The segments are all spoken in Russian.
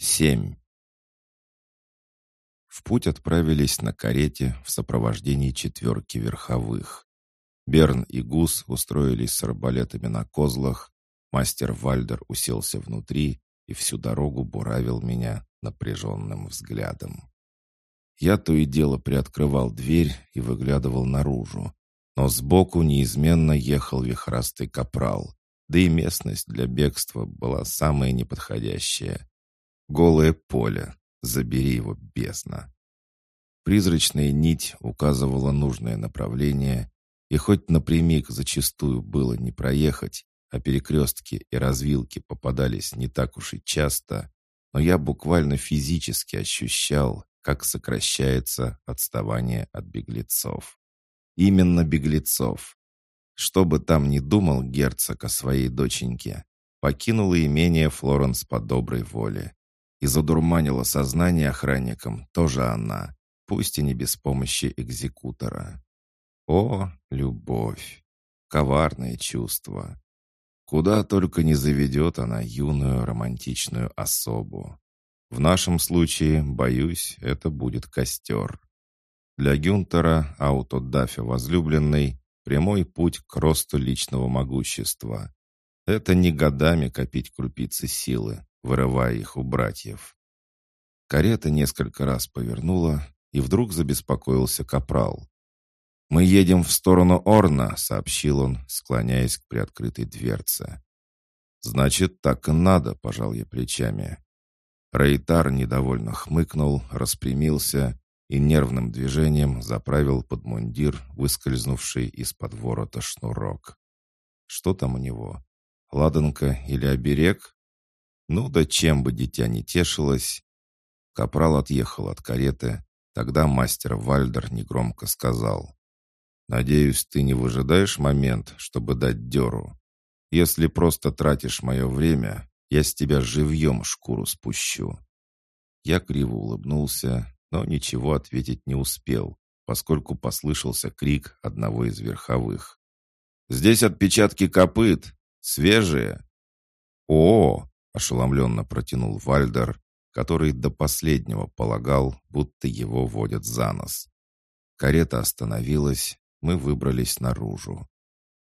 Семь. В путь отправились на карете в сопровождении четверки верховых. Берн и Гус устроились с арбалетами на козлах, мастер Вальдер уселся внутри и всю дорогу буравил меня напряженным взглядом. Я то и дело приоткрывал дверь и выглядывал наружу, но сбоку неизменно ехал вихрастый капрал, да и местность для бегства была самая неподходящая. Голое поле. Забери его, бездна. Призрачная нить указывала нужное направление, и хоть напрямик зачастую было не проехать, а перекрестки и развилки попадались не так уж и часто, но я буквально физически ощущал, как сокращается отставание от беглецов. Именно беглецов. Что бы там ни думал герцог о своей доченьке, покинула имение Флоренс по доброй воле. И задурманила сознание охранникам тоже она, пусть и не без помощи экзекутора. О, любовь! Коварное чувство! Куда только не заведет она юную романтичную особу. В нашем случае, боюсь, это будет костер. Для Гюнтера, аутодафе возлюбленной, прямой путь к росту личного могущества. Это не годами копить крупицы силы, вырывая их у братьев. Карета несколько раз повернула, и вдруг забеспокоился капрал. «Мы едем в сторону Орна», — сообщил он, склоняясь к приоткрытой дверце. «Значит, так и надо», — пожал я плечами. Рейтар недовольно хмыкнул, распрямился и нервным движением заправил под мундир выскользнувший из-под ворота шнурок. «Что там у него? Ладанка или оберег?» Ну да чем бы дитя не тешилось. Капрал отъехал от кареты. Тогда мастер Вальдер негромко сказал. «Надеюсь, ты не выжидаешь момент, чтобы дать дёру. Если просто тратишь мое время, я с тебя живьем шкуру спущу». Я криво улыбнулся, но ничего ответить не успел, поскольку послышался крик одного из верховых. «Здесь отпечатки копыт! Свежие!» «О, ошеломленно протянул Вальдер, который до последнего полагал, будто его водят за нос. Карета остановилась, мы выбрались наружу.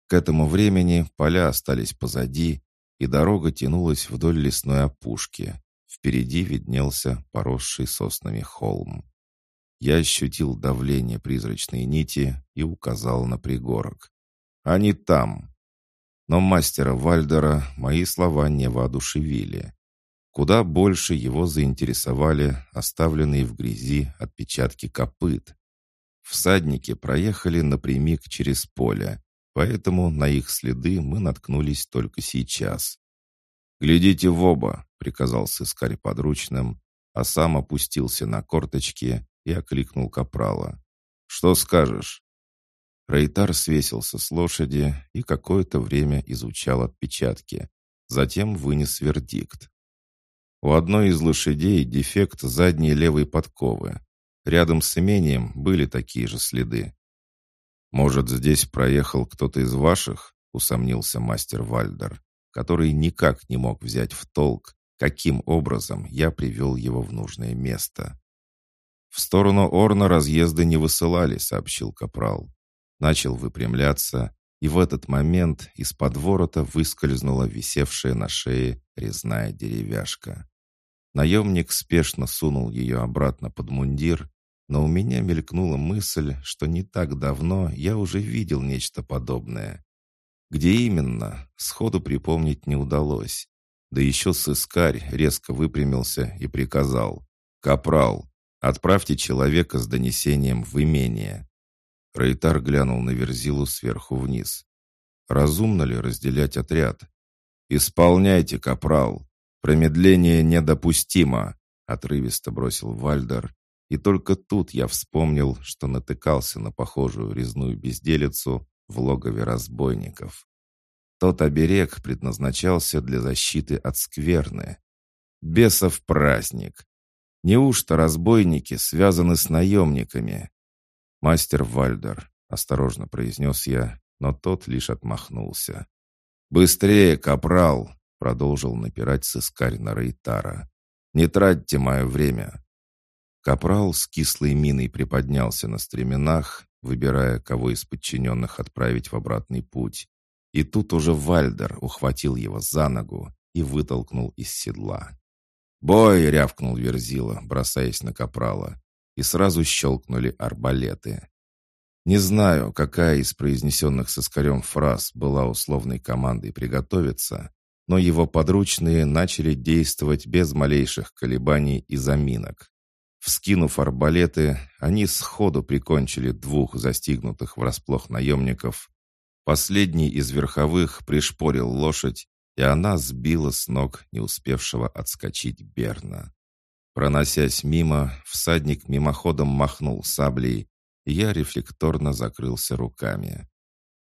К этому времени поля остались позади, и дорога тянулась вдоль лесной опушки. Впереди виднелся поросший соснами холм. Я ощутил давление призрачной нити и указал на пригорок. «Они там!» Но мастера Вальдера мои слова не воодушевили. Куда больше его заинтересовали оставленные в грязи отпечатки копыт. Всадники проехали напрямик через поле, поэтому на их следы мы наткнулись только сейчас. «Глядите в оба», — приказал сыскарь подручным, а сам опустился на корточки и окликнул капрала. «Что скажешь?» Рейтар свесился с лошади и какое-то время изучал отпечатки. Затем вынес вердикт. У одной из лошадей дефект задней левой подковы. Рядом с имением были такие же следы. «Может, здесь проехал кто-то из ваших?» — усомнился мастер Вальдер, который никак не мог взять в толк, каким образом я привел его в нужное место. «В сторону Орна разъезды не высылали», — сообщил Капрал начал выпрямляться, и в этот момент из-под ворота выскользнула висевшая на шее резная деревяшка. Наемник спешно сунул ее обратно под мундир, но у меня мелькнула мысль, что не так давно я уже видел нечто подобное. Где именно, сходу припомнить не удалось. Да еще сыскарь резко выпрямился и приказал. «Капрал, отправьте человека с донесением в имение. Рейтар глянул на Верзилу сверху вниз. «Разумно ли разделять отряд?» «Исполняйте, капрал! Промедление недопустимо!» Отрывисто бросил Вальдер. И только тут я вспомнил, что натыкался на похожую резную безделицу в логове разбойников. Тот оберег предназначался для защиты от скверны. Бесов праздник! Неужто разбойники связаны с наемниками? «Мастер Вальдер», — осторожно произнес я, но тот лишь отмахнулся. «Быстрее, капрал!» — продолжил напирать сыскарь на Рейтара. Не тратьте мое время!» Капрал с кислой миной приподнялся на стременах, выбирая, кого из подчиненных отправить в обратный путь. И тут уже Вальдер ухватил его за ногу и вытолкнул из седла. «Бой!» — рявкнул Верзила, бросаясь на Капрала, и сразу щелкнули арбалеты. Не знаю, какая из произнесенных с Искарем фраз была условной командой приготовиться, но его подручные начали действовать без малейших колебаний и заминок. Вскинув арбалеты, они сходу прикончили двух застигнутых врасплох наемников. Последний из верховых пришпорил лошадь, и она сбила с ног не успевшего отскочить Берна. Проносясь мимо, всадник мимоходом махнул саблей, и я рефлекторно закрылся руками.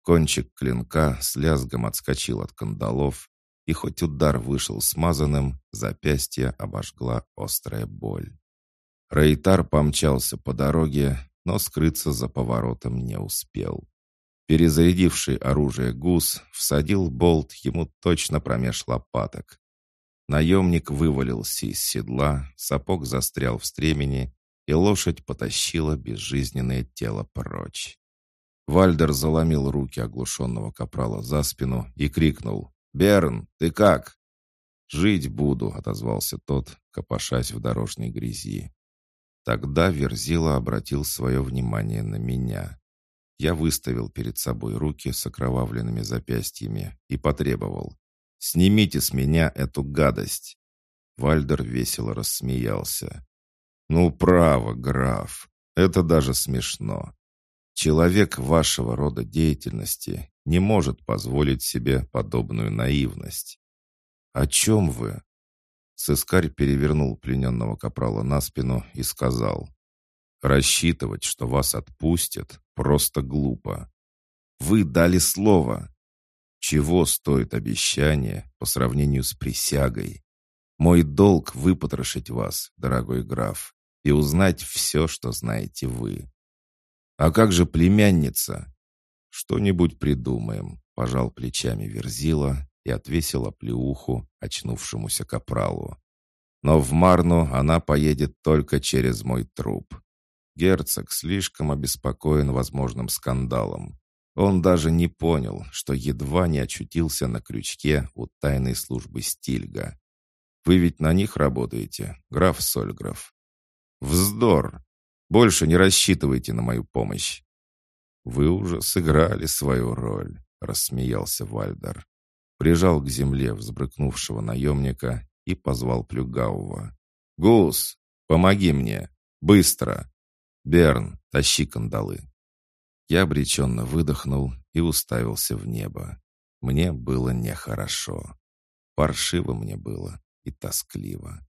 Кончик клинка с лязгом отскочил от кандалов, и хоть удар вышел смазанным, запястье обожгла острая боль. Рейтар помчался по дороге, но скрыться за поворотом не успел. Перезарядивший оружие гус всадил болт ему точно промеж лопаток. Наемник вывалился из седла, сапог застрял в стремени, и лошадь потащила безжизненное тело прочь. Вальдер заломил руки оглушенного капрала за спину и крикнул «Берн, ты как?» «Жить буду», — отозвался тот, копошась в дорожной грязи. Тогда Верзила обратил свое внимание на меня. Я выставил перед собой руки с окровавленными запястьями и потребовал. «Снимите с меня эту гадость!» Вальдер весело рассмеялся. «Ну, право, граф, это даже смешно. Человек вашего рода деятельности не может позволить себе подобную наивность. О чем вы?» Сыскарь перевернул плененного капрала на спину и сказал, «Рассчитывать, что вас отпустят, просто глупо. Вы дали слово. Чего стоит обещание по сравнению с присягой? Мой долг выпотрошить вас, дорогой граф, и узнать все, что знаете вы. А как же племянница? Что-нибудь придумаем, пожал плечами Верзила и отвесил оплеуху очнувшемуся капралу. Но в Марну она поедет только через мой труп. Герцог слишком обеспокоен возможным скандалом. Он даже не понял, что едва не очутился на крючке у тайной службы Стильга. «Вы ведь на них работаете, граф Сольграф?» «Вздор! Больше не рассчитывайте на мою помощь!» «Вы уже сыграли свою роль», — рассмеялся Вальдер. Прижал к земле взбрыкнувшего наемника и позвал Плюгаува. «Гус, помоги мне! Быстро!» «Берн, тащи кандалы!» Я обреченно выдохнул и уставился в небо. Мне было нехорошо. Паршиво мне было и тоскливо.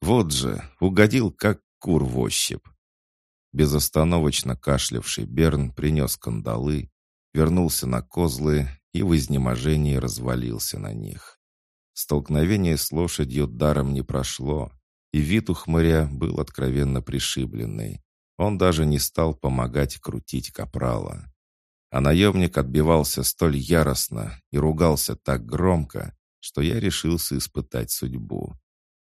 Вот же, угодил как кур в ощупь. Безостановочно кашлявший Берн принес кандалы, вернулся на козлы и в изнеможении развалился на них. Столкновение с лошадью даром не прошло, и вид у хмыря был откровенно пришибленный. Он даже не стал помогать крутить капрала. А наемник отбивался столь яростно и ругался так громко, что я решился испытать судьбу.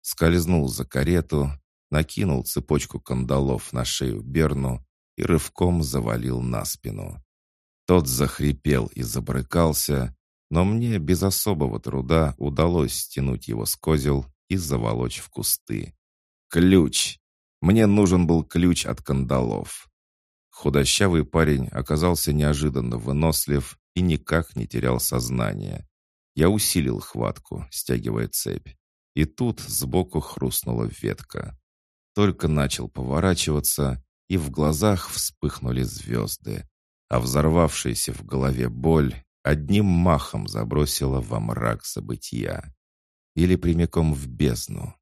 Скользнул за карету, накинул цепочку кандалов на шею Берну и рывком завалил на спину. Тот захрипел и забрыкался, но мне без особого труда удалось стянуть его с козел и заволочь в кусты. Ключ! Мне нужен был ключ от кандалов. Худощавый парень оказался неожиданно вынослив и никак не терял сознание. Я усилил хватку, стягивая цепь. И тут сбоку хрустнула ветка. Только начал поворачиваться, и в глазах вспыхнули звезды, а взорвавшаяся в голове боль одним махом забросила во мрак забытия. Или прямиком в бездну.